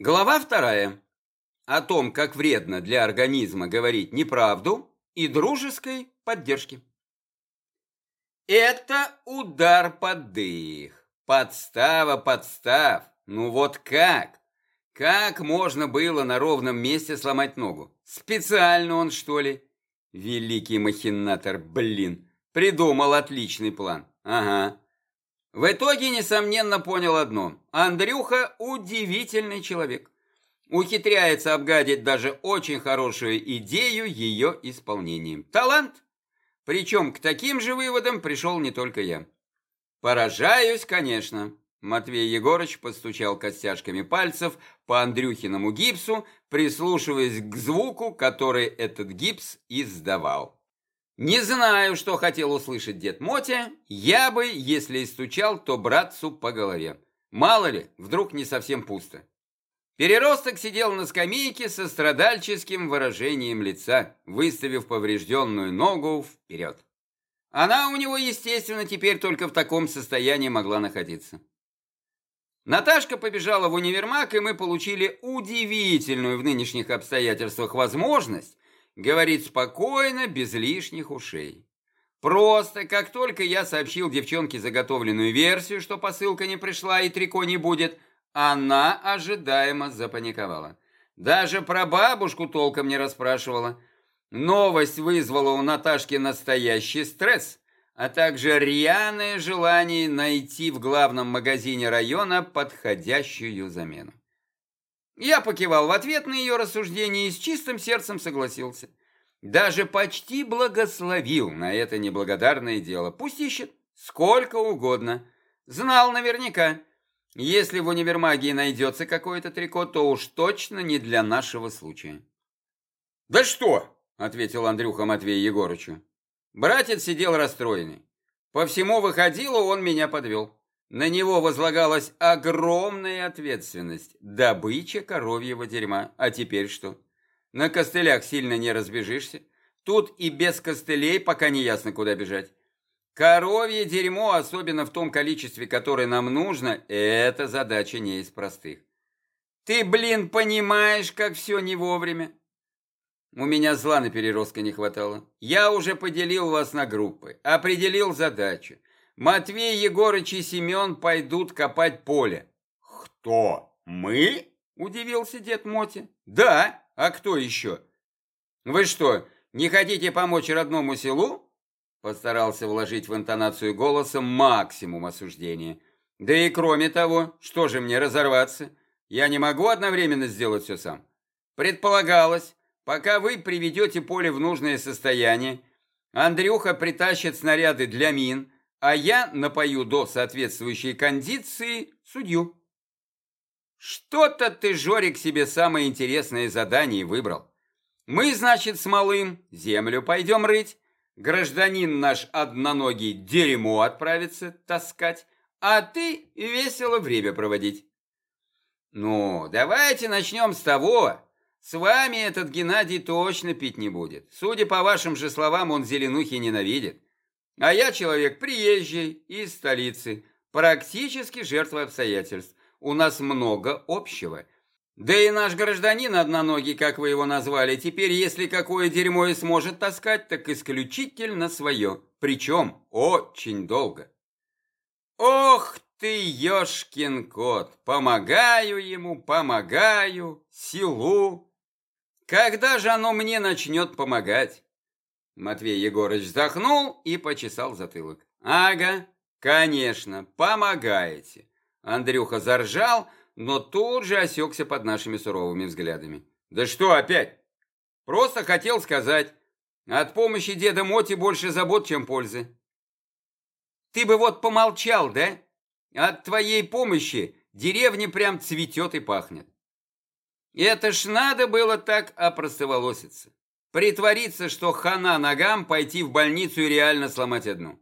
Глава вторая. О том, как вредно для организма говорить неправду и дружеской поддержки. Это удар под дых. Подстава, подстав. Ну вот как? Как можно было на ровном месте сломать ногу? Специально он, что ли? Великий махинатор, блин. Придумал отличный план. Ага. В итоге, несомненно, понял одно. Андрюха удивительный человек. Ухитряется обгадить даже очень хорошую идею ее исполнением. Талант? Причем к таким же выводам пришел не только я. Поражаюсь, конечно. Матвей Егорыч постучал костяшками пальцев по Андрюхиному гипсу, прислушиваясь к звуку, который этот гипс издавал. Не знаю, что хотел услышать дед Мотя, я бы, если и стучал, то братцу по голове. Мало ли, вдруг не совсем пусто. Переросток сидел на скамейке со страдальческим выражением лица, выставив поврежденную ногу вперед. Она у него, естественно, теперь только в таком состоянии могла находиться. Наташка побежала в универмаг, и мы получили удивительную в нынешних обстоятельствах возможность Говорит спокойно, без лишних ушей. Просто, как только я сообщил девчонке заготовленную версию, что посылка не пришла и трико не будет, она ожидаемо запаниковала. Даже про бабушку толком не расспрашивала. Новость вызвала у Наташки настоящий стресс, а также рьяное желание найти в главном магазине района подходящую замену. Я покивал в ответ на ее рассуждение и с чистым сердцем согласился. Даже почти благословил на это неблагодарное дело. Пусть ищет сколько угодно. Знал наверняка. Если в универмаге найдется какое-то трико, то уж точно не для нашего случая. «Да что?» — ответил Андрюха Матвею Егорычу. Братец сидел расстроенный. По всему выходило, он меня подвел. На него возлагалась огромная ответственность. Добыча коровьего дерьма. А теперь что? На костылях сильно не разбежишься. Тут и без костылей пока не ясно, куда бежать. Коровье дерьмо, особенно в том количестве, которое нам нужно, это задача не из простых. Ты, блин, понимаешь, как все не вовремя? У меня зла на переростка не хватало. Я уже поделил вас на группы, определил задачу. Матвей Егорыч и Семен пойдут копать поле. Кто? Мы? Удивился дед Моти. Да, а кто еще? Вы что, не хотите помочь родному селу? Постарался вложить в интонацию голоса максимум осуждения. Да и кроме того, что же мне разорваться? Я не могу одновременно сделать все сам. Предполагалось, пока вы приведете поле в нужное состояние, Андрюха притащит снаряды для мин, а я напою до соответствующей кондиции судью. Что-то ты, Жорик, себе самое интересное задание выбрал. Мы, значит, с малым землю пойдем рыть, гражданин наш одноногий дерьмо отправится таскать, а ты весело время проводить. Ну, давайте начнем с того, с вами этот Геннадий точно пить не будет. Судя по вашим же словам, он зеленухи ненавидит. А я человек приезжий из столицы, практически жертва обстоятельств. У нас много общего. Да и наш гражданин одноногий, как вы его назвали, теперь, если какое дерьмо и сможет таскать, так исключительно свое. Причем очень долго. Ох ты, ёшкин кот, помогаю ему, помогаю, силу. Когда же оно мне начнет помогать? Матвей Егорович вздохнул и почесал затылок. «Ага, конечно, помогаете». Андрюха заржал, но тут же осекся под нашими суровыми взглядами. «Да что опять? Просто хотел сказать, от помощи деда Моти больше забот, чем пользы». «Ты бы вот помолчал, да? От твоей помощи деревня прям цветет и пахнет». Это ж надо было так опростоволоситься. Притвориться, что хана ногам, пойти в больницу и реально сломать одну.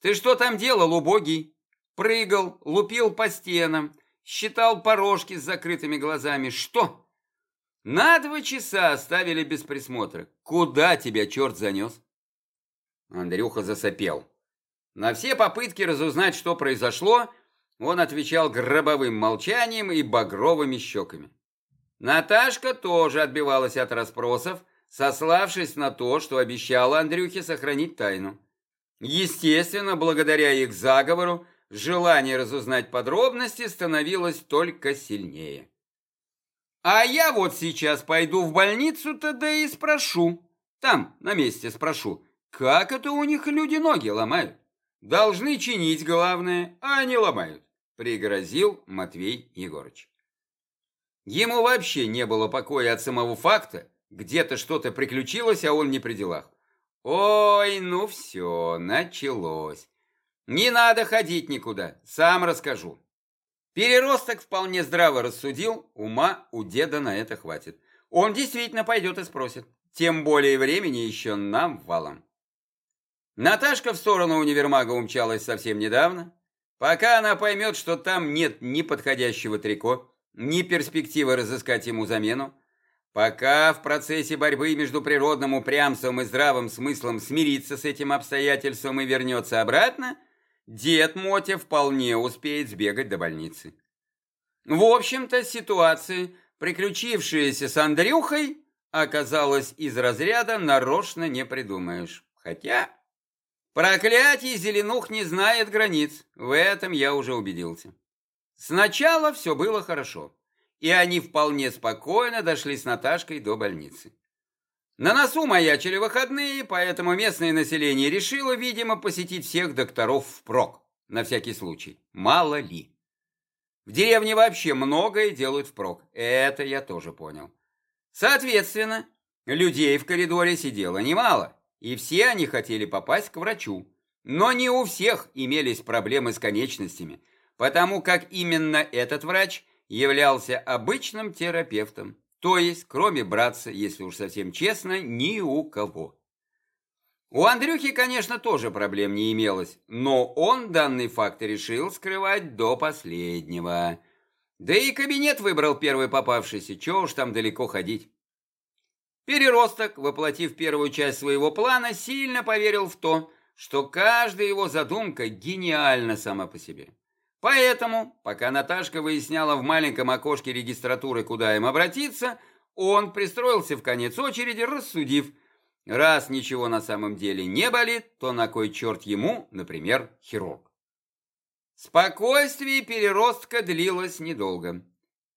Ты что там делал, убогий? Прыгал, лупил по стенам, считал порожки с закрытыми глазами. Что? На два часа оставили без присмотра. Куда тебя черт занес? Андрюха засопел. На все попытки разузнать, что произошло, Он отвечал гробовым молчанием и багровыми щеками. Наташка тоже отбивалась от расспросов, сославшись на то, что обещала Андрюхе сохранить тайну. Естественно, благодаря их заговору, желание разузнать подробности становилось только сильнее. А я вот сейчас пойду в больницу-то да и спрошу. Там, на месте спрошу, как это у них люди ноги ломают? Должны чинить главное, а не ломают, пригрозил Матвей Егорыч. Ему вообще не было покоя от самого факта, где-то что-то приключилось, а он не при делах. Ой, ну все, началось. Не надо ходить никуда, сам расскажу. Переросток вполне здраво рассудил, ума у деда на это хватит. Он действительно пойдет и спросит. Тем более времени еще нам валом. Наташка в сторону универмага умчалась совсем недавно. Пока она поймет, что там нет ни подходящего трико, ни перспективы разыскать ему замену, пока в процессе борьбы между природным упрямством и здравым смыслом смирится с этим обстоятельством и вернется обратно, дед Мотя вполне успеет сбегать до больницы. В общем-то, ситуация, приключившаяся с Андрюхой, оказалась из разряда «нарочно не придумаешь». Хотя... Проклятие зеленух не знает границ, в этом я уже убедился. Сначала все было хорошо, и они вполне спокойно дошли с Наташкой до больницы. На носу маячили выходные, поэтому местное население решило, видимо, посетить всех докторов впрок, на всякий случай, мало ли. В деревне вообще многое делают впрок, это я тоже понял. Соответственно, людей в коридоре сидело немало, и все они хотели попасть к врачу. Но не у всех имелись проблемы с конечностями, потому как именно этот врач являлся обычным терапевтом, то есть, кроме братца, если уж совсем честно, ни у кого. У Андрюхи, конечно, тоже проблем не имелось, но он данный факт решил скрывать до последнего. Да и кабинет выбрал первый попавшийся, чего уж там далеко ходить. Переросток, воплотив первую часть своего плана, сильно поверил в то, что каждая его задумка гениальна сама по себе. Поэтому, пока Наташка выясняла в маленьком окошке регистратуры, куда им обратиться, он пристроился в конец очереди, рассудив, раз ничего на самом деле не болит, то на кой черт ему, например, хирург. Спокойствие переростка длилось недолго.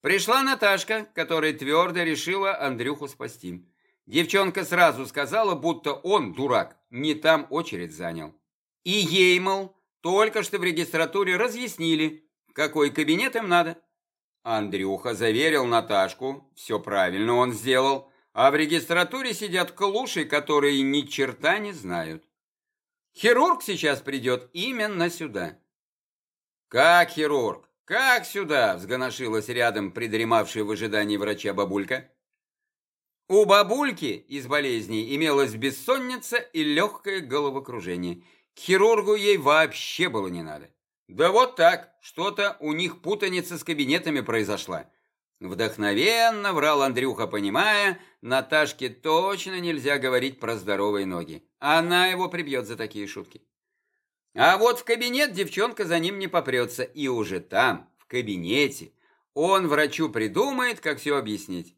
Пришла Наташка, которая твердо решила Андрюху спасти. Девчонка сразу сказала, будто он, дурак, не там очередь занял. И ей, мол, только что в регистратуре разъяснили, какой кабинет им надо. Андрюха заверил Наташку, все правильно он сделал, а в регистратуре сидят клуши, которые ни черта не знают. Хирург сейчас придет именно сюда. Как хирург? Как сюда? Взгоношилась рядом придремавшая в ожидании врача бабулька. У бабульки из болезней имелась бессонница и легкое головокружение. К хирургу ей вообще было не надо. Да вот так, что-то у них путаница с кабинетами произошла. Вдохновенно врал Андрюха, понимая, Наташке точно нельзя говорить про здоровые ноги. Она его прибьет за такие шутки. А вот в кабинет девчонка за ним не попрется. И уже там, в кабинете, он врачу придумает, как все объяснить.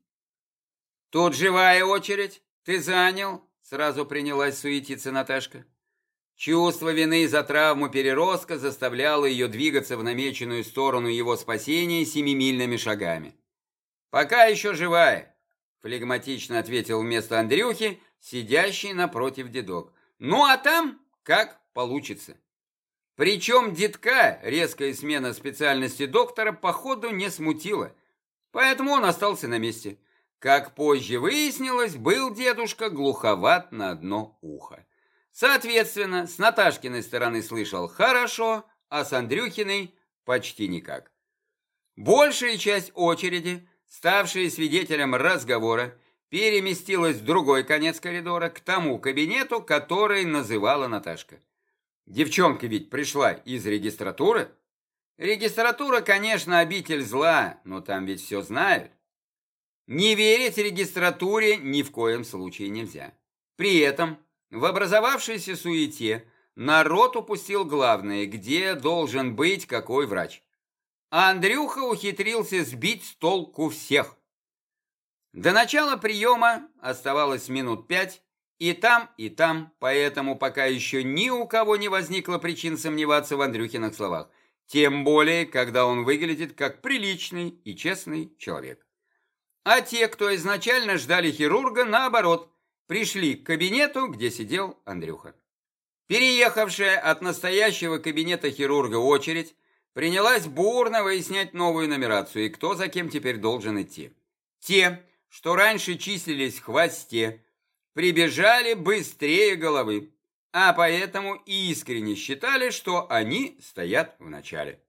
Тут живая очередь. Ты занял? Сразу принялась суетиться Наташка. Чувство вины за травму переростка заставляло ее двигаться в намеченную сторону его спасения семимильными шагами. «Пока еще живая», — флегматично ответил вместо Андрюхи, сидящий напротив дедок. «Ну а там как получится». Причем детка резкая смена специальности доктора походу не смутила, поэтому он остался на месте. Как позже выяснилось, был дедушка глуховат на одно ухо. Соответственно, с Наташкиной стороны слышал хорошо, а с Андрюхиной почти никак. Большая часть очереди, ставшая свидетелем разговора, переместилась в другой конец коридора, к тому кабинету, который называла Наташка. Девчонка ведь пришла из регистратуры. Регистратура, конечно, обитель зла, но там ведь все знают. Не верить регистратуре ни в коем случае нельзя. При этом в образовавшейся суете народ упустил главное, где должен быть какой врач. а Андрюха ухитрился сбить с толку всех. До начала приема оставалось минут пять, и там, и там, поэтому пока еще ни у кого не возникло причин сомневаться в Андрюхиных словах, тем более, когда он выглядит как приличный и честный человек. А те, кто изначально ждали хирурга, наоборот, пришли к кабинету, где сидел Андрюха. Переехавшая от настоящего кабинета хирурга очередь принялась бурно выяснять новую нумерацию и кто за кем теперь должен идти. Те, что раньше числились в хвосте, прибежали быстрее головы, а поэтому искренне считали, что они стоят в начале.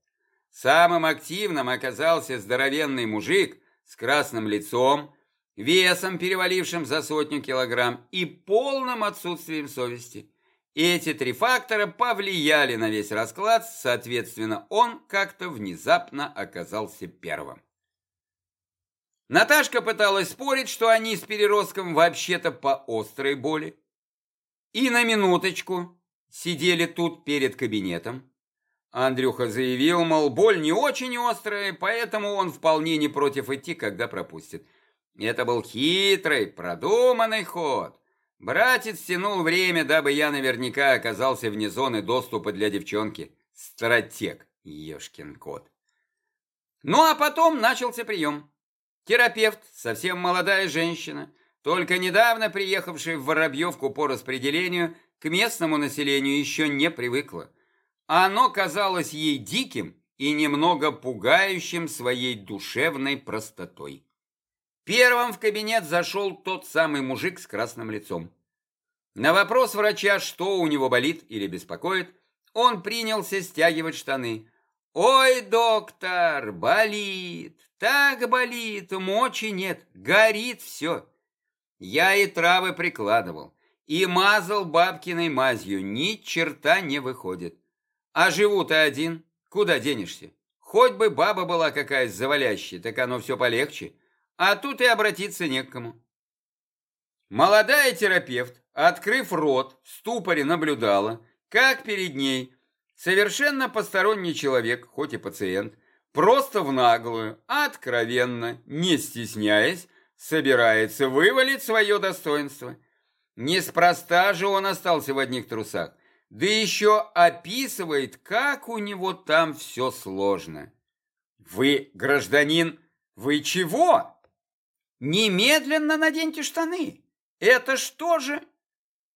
Самым активным оказался здоровенный мужик с красным лицом, весом, перевалившим за сотню килограмм, и полным отсутствием совести. Эти три фактора повлияли на весь расклад, соответственно, он как-то внезапно оказался первым. Наташка пыталась спорить, что они с переростком вообще-то по острой боли. И на минуточку сидели тут перед кабинетом. Андрюха заявил, мол, боль не очень острая, поэтому он вполне не против идти, когда пропустит. Это был хитрый, продуманный ход. Братец тянул время, дабы я наверняка оказался вне зоны доступа для девчонки. Стратег, ешкин кот. Ну а потом начался прием. Терапевт, совсем молодая женщина, только недавно приехавшая в Воробьевку по распределению, к местному населению еще не привыкла. Оно казалось ей диким и немного пугающим своей душевной простотой. Первым в кабинет зашел тот самый мужик с красным лицом. На вопрос врача, что у него болит или беспокоит, он принялся стягивать штаны. «Ой, доктор, болит, так болит, мочи нет, горит все». Я и травы прикладывал, и мазал бабкиной мазью, ни черта не выходит. А живу-то один, куда денешься? Хоть бы баба была какая завалящая, так оно все полегче а тут и обратиться не к кому. Молодая терапевт, открыв рот, в ступоре наблюдала, как перед ней совершенно посторонний человек, хоть и пациент, просто в наглую, откровенно, не стесняясь, собирается вывалить свое достоинство. Неспроста же он остался в одних трусах, да еще описывает, как у него там все сложно. «Вы, гражданин, вы чего?» Немедленно наденьте штаны. Это что же?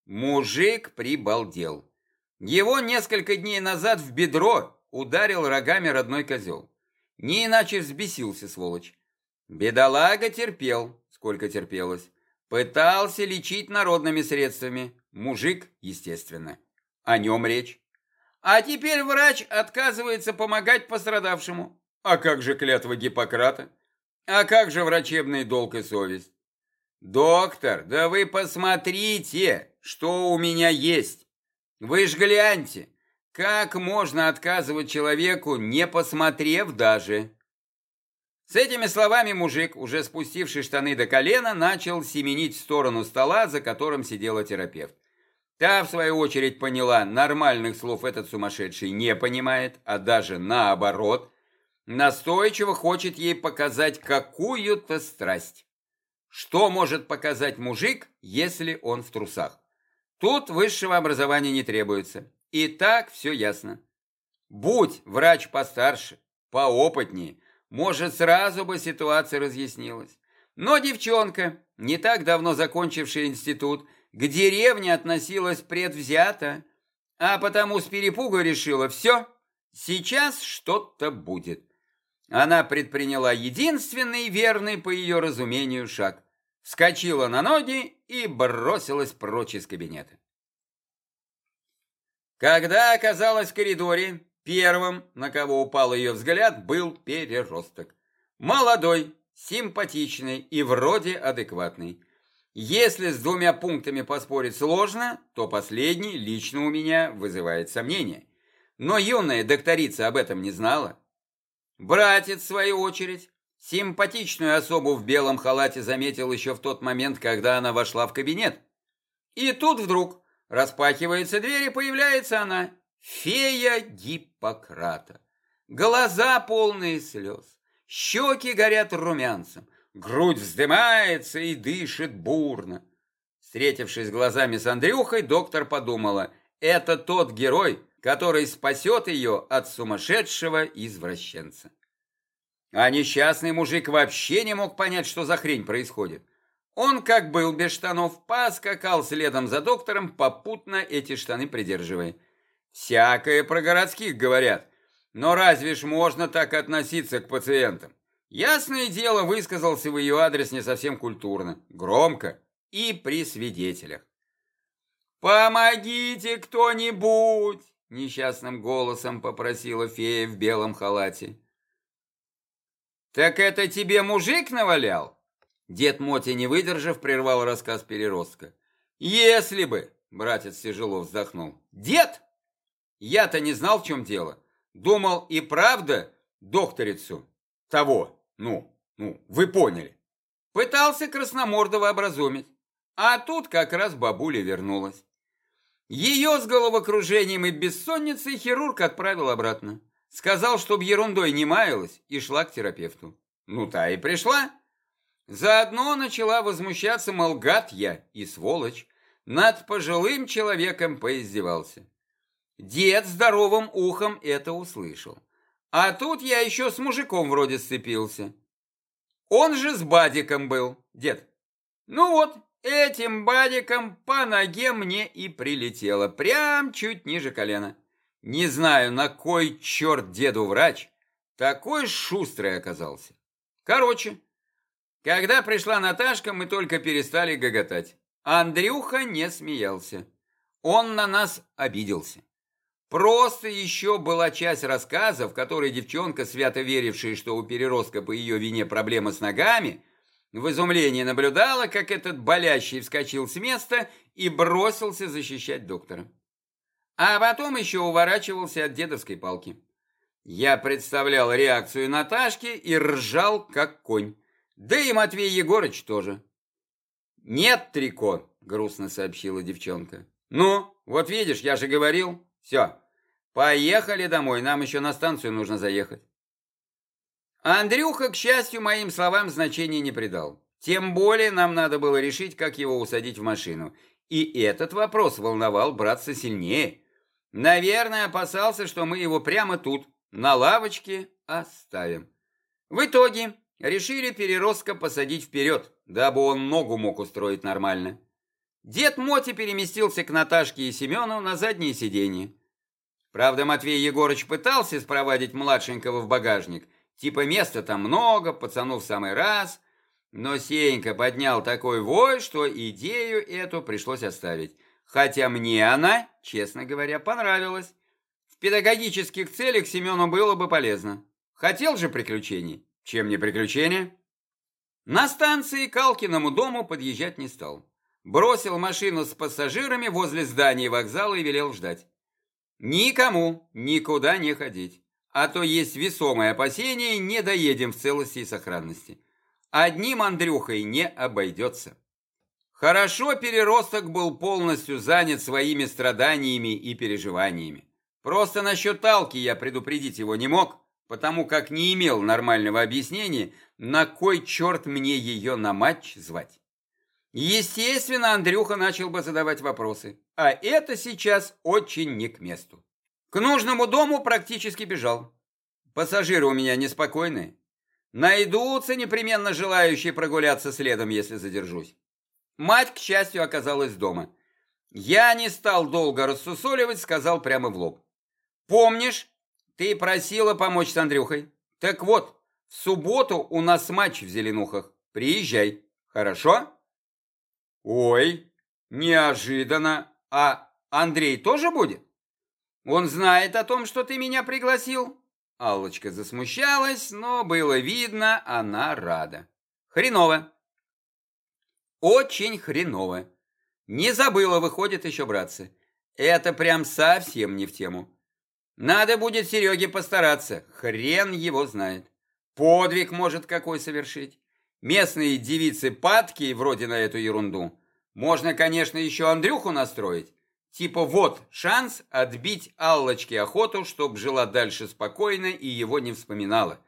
Мужик прибалдел. Его несколько дней назад в бедро ударил рогами родной козел. Не иначе взбесился, сволочь. Бедолага терпел, сколько терпелось. Пытался лечить народными средствами. Мужик, естественно. О нем речь. А теперь врач отказывается помогать пострадавшему. А как же клятва Гиппократа? А как же врачебный долг и совесть? Доктор, да вы посмотрите, что у меня есть. Вы ж гляньте, как можно отказывать человеку, не посмотрев даже? С этими словами мужик, уже спустивший штаны до колена, начал семенить в сторону стола, за которым сидела терапевт. Та, в свою очередь, поняла, нормальных слов этот сумасшедший не понимает, а даже наоборот – Настойчиво хочет ей показать какую-то страсть. Что может показать мужик, если он в трусах? Тут высшего образования не требуется. И так все ясно. Будь врач постарше, поопытнее, может, сразу бы ситуация разъяснилась. Но девчонка, не так давно закончившая институт, к деревне относилась предвзято, а потому с перепугу решила, все, сейчас что-то будет. Она предприняла единственный верный, по ее разумению, шаг. Вскочила на ноги и бросилась прочь из кабинета. Когда оказалась в коридоре, первым, на кого упал ее взгляд, был переросток. Молодой, симпатичный и вроде адекватный. Если с двумя пунктами поспорить сложно, то последний лично у меня вызывает сомнения. Но юная докторица об этом не знала. Братец, в свою очередь, симпатичную особу в белом халате заметил еще в тот момент, когда она вошла в кабинет. И тут вдруг распахивается дверь, и появляется она, фея Гиппократа. Глаза полные слез, щеки горят румянцем, грудь вздымается и дышит бурно. Встретившись глазами с Андрюхой, доктор подумала, это тот герой, который спасет ее от сумасшедшего извращенца. А несчастный мужик вообще не мог понять, что за хрень происходит. Он, как был без штанов, поскакал следом за доктором, попутно эти штаны придерживая. Всякое про городских говорят, но разве ж можно так относиться к пациентам? Ясное дело, высказался в ее адрес не совсем культурно, громко и при свидетелях. «Помогите кто-нибудь!» — несчастным голосом попросила фея в белом халате. «Так это тебе мужик навалял?» Дед Моти, не выдержав, прервал рассказ переростка. «Если бы!» — братец тяжело вздохнул. «Дед? Я-то не знал, в чем дело. Думал, и правда докторицу того, ну, ну, вы поняли. Пытался Красномордова образумить. А тут как раз бабуля вернулась. Ее с головокружением и бессонницей хирург отправил обратно. Сказал, чтоб ерундой не маялась, и шла к терапевту. Ну, та и пришла. Заодно начала возмущаться, мол, гад я и сволочь. Над пожилым человеком поиздевался. Дед здоровым ухом это услышал. А тут я еще с мужиком вроде сцепился. Он же с Бадиком был, дед. Ну вот, этим Бадиком по ноге мне и прилетело, прям чуть ниже колена. Не знаю, на кой черт деду врач, такой шустрый оказался. Короче, когда пришла Наташка, мы только перестали гоготать. Андрюха не смеялся. Он на нас обиделся. Просто еще была часть рассказа, в которой девчонка, свято верившая, что у переростка по ее вине проблема с ногами, в изумлении наблюдала, как этот болящий вскочил с места и бросился защищать доктора. А потом еще уворачивался от дедовской палки. Я представлял реакцию Наташки и ржал, как конь. Да и Матвей Егорыч тоже. «Нет трико», — грустно сообщила девчонка. «Ну, вот видишь, я же говорил. Все, поехали домой, нам еще на станцию нужно заехать». Андрюха, к счастью, моим словам значения не придал. Тем более нам надо было решить, как его усадить в машину. И этот вопрос волновал братца сильнее. Наверное, опасался, что мы его прямо тут, на лавочке, оставим. В итоге Решили переростка посадить вперед, дабы он ногу мог устроить нормально. Дед Моти переместился к Наташке и Семену на заднее сиденье. Правда, Матвей Егорыч пытался спровадить младшенького в багажник. Типа места там много, пацану в самый раз. Но Сенька поднял такой вой, что идею эту пришлось оставить. Хотя мне она, честно говоря, понравилась. В педагогических целях Семену было бы полезно. Хотел же приключений. Чем не приключение? На станции к Алкиному дому подъезжать не стал. Бросил машину с пассажирами возле здания вокзала и велел ждать. Никому никуда не ходить, а то есть весомое опасение, не доедем в целости и сохранности. Одним Андрюхой не обойдется. Хорошо переросток был полностью занят своими страданиями и переживаниями. Просто насчет Алки я предупредить его не мог, потому как не имел нормального объяснения, на кой черт мне ее на матч звать. Естественно, Андрюха начал бы задавать вопросы, а это сейчас очень не к месту. К нужному дому практически бежал. Пассажиры у меня неспокойные. Найдутся непременно желающие прогуляться следом, если задержусь. Мать, к счастью, оказалась дома. Я не стал долго рассусоливать, сказал прямо в лоб. «Помнишь, ты просила помочь с Андрюхой. Так вот, в субботу у нас матч в Зеленухах. Приезжай, хорошо? Ой, неожиданно. А Андрей тоже будет? Он знает о том, что ты меня пригласил? Аллочка засмущалась, но было видно, она рада. Хреново. Очень хреново. Не забыла, выходит, еще братцы. Это прям совсем не в тему. Надо будет Сереге постараться, хрен его знает. Подвиг может какой совершить. Местные девицы падки вроде на эту ерунду. Можно, конечно, еще Андрюху настроить. Типа вот шанс отбить Аллочке охоту, чтоб жила дальше спокойно и его не вспоминала.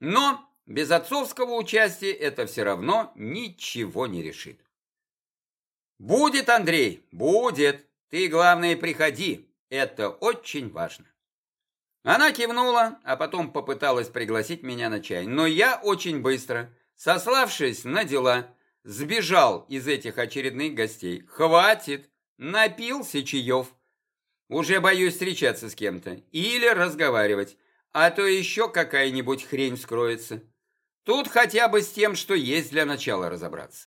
Но без отцовского участия это все равно ничего не решит. Будет, Андрей, будет. Ты, главное, приходи. Это очень важно. Она кивнула, а потом попыталась пригласить меня на чай. Но я очень быстро, сославшись на дела, сбежал из этих очередных гостей. Хватит, напился чаев. Уже боюсь встречаться с кем-то или разговаривать, а то еще какая-нибудь хрень скроется. Тут хотя бы с тем, что есть для начала разобраться.